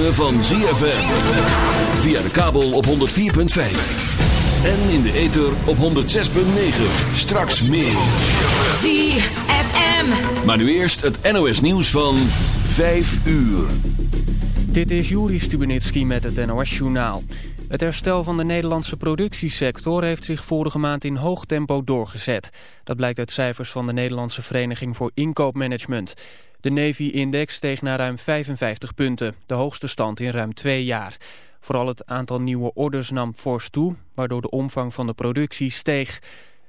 ritme van ZFM. Via de kabel op 104.5. En in de ether op 106.9. Straks meer. ZFM. Maar nu eerst het NOS nieuws van 5 uur. Dit is Juri Stubenitski met het NOS-journaal. Het herstel van de Nederlandse productiesector heeft zich vorige maand in hoog tempo doorgezet. Dat blijkt uit cijfers van de Nederlandse Vereniging voor Inkoopmanagement. De Navy-index steeg naar ruim 55 punten, de hoogste stand in ruim twee jaar. Vooral het aantal nieuwe orders nam fors toe, waardoor de omvang van de productie steeg.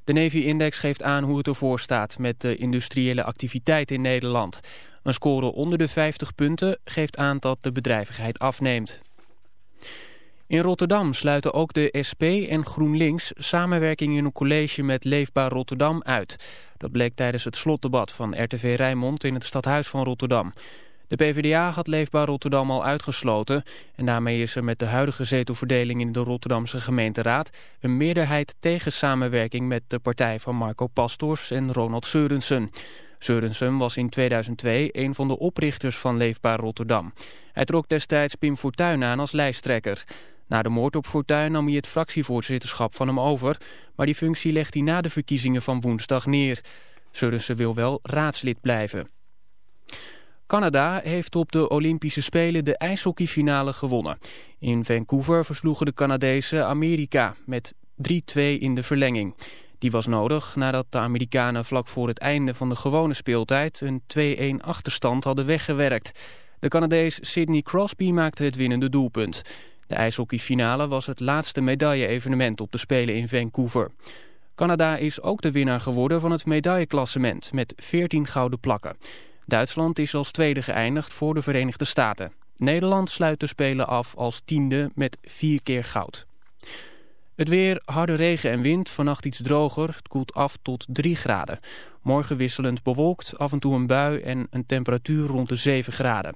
De Navy-index geeft aan hoe het ervoor staat met de industriële activiteit in Nederland. Een score onder de 50 punten geeft aan dat de bedrijvigheid afneemt. In Rotterdam sluiten ook de SP en GroenLinks samenwerking in een college met Leefbaar Rotterdam uit. Dat bleek tijdens het slotdebat van RTV Rijnmond in het stadhuis van Rotterdam. De PvdA had Leefbaar Rotterdam al uitgesloten en daarmee is er met de huidige zetelverdeling in de Rotterdamse gemeenteraad een meerderheid tegen samenwerking met de partij van Marco Pastors en Ronald Seurensen. Seurensen was in 2002 een van de oprichters van Leefbaar Rotterdam. Hij trok destijds Pim Fortuyn aan als lijsttrekker. Na de moord op Fortuyn nam hij het fractievoorzitterschap van hem over, maar die functie legt hij na de verkiezingen van woensdag neer. Seurensen wil wel raadslid blijven. Canada heeft op de Olympische Spelen de ijshockeyfinale gewonnen. In Vancouver versloegen de Canadezen Amerika met 3-2 in de verlenging. Die was nodig nadat de Amerikanen vlak voor het einde van de gewone speeltijd een 2-1 achterstand hadden weggewerkt. De Canadees Sidney Crosby maakte het winnende doelpunt. De ijshockeyfinale was het laatste medaille-evenement op de Spelen in Vancouver. Canada is ook de winnaar geworden van het medailleklassement met 14 gouden plakken. Duitsland is als tweede geëindigd voor de Verenigde Staten. Nederland sluit de Spelen af als tiende met vier keer goud. Het weer, harde regen en wind, vannacht iets droger. Het koelt af tot 3 graden. Morgen wisselend bewolkt, af en toe een bui en een temperatuur rond de 7 graden.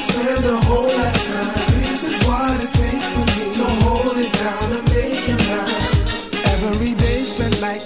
spend a whole lifetime. This is what it takes for me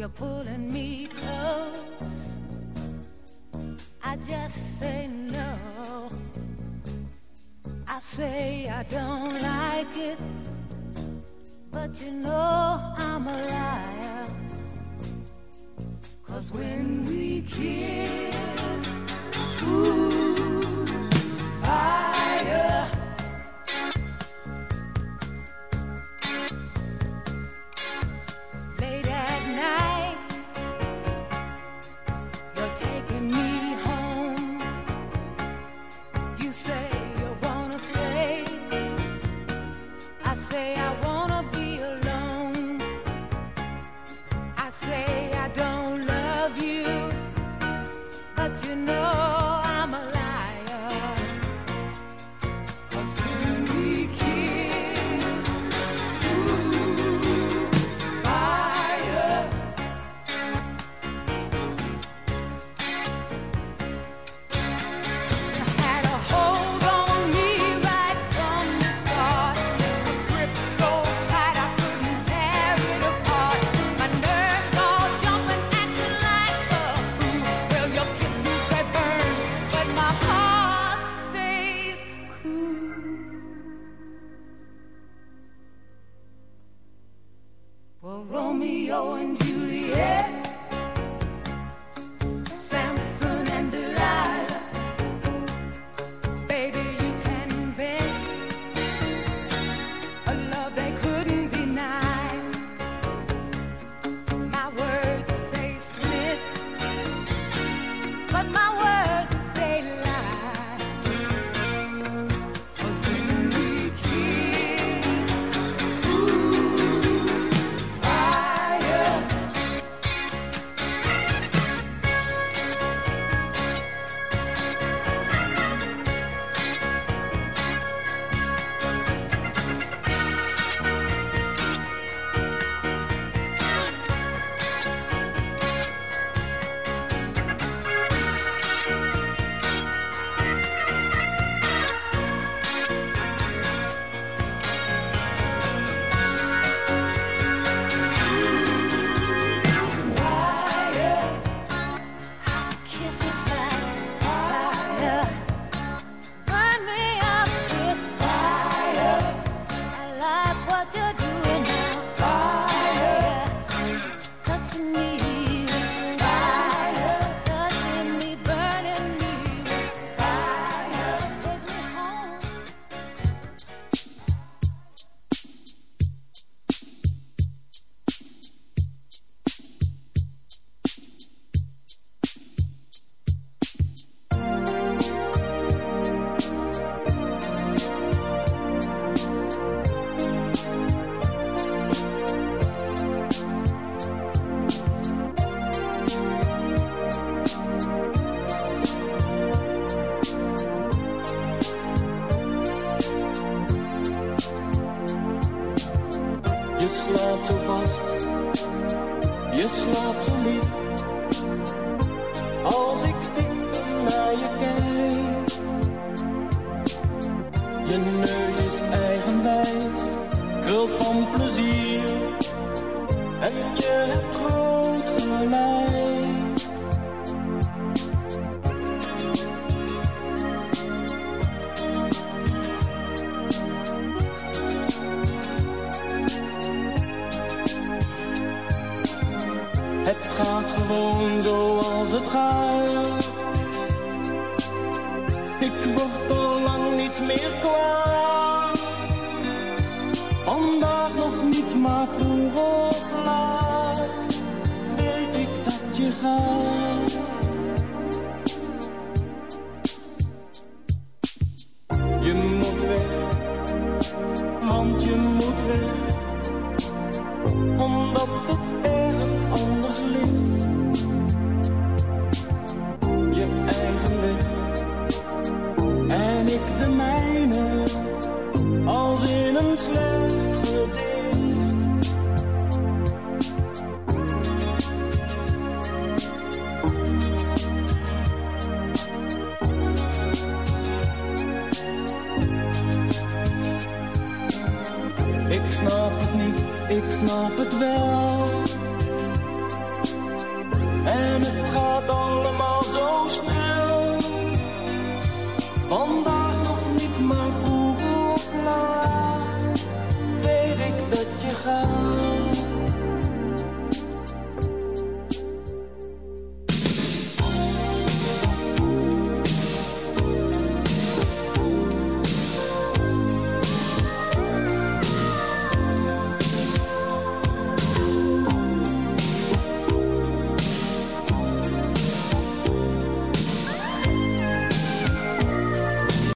You're pulling me close. I just say no. I say I don't like it, but you know I'm a liar. Cause when we kiss, ooh.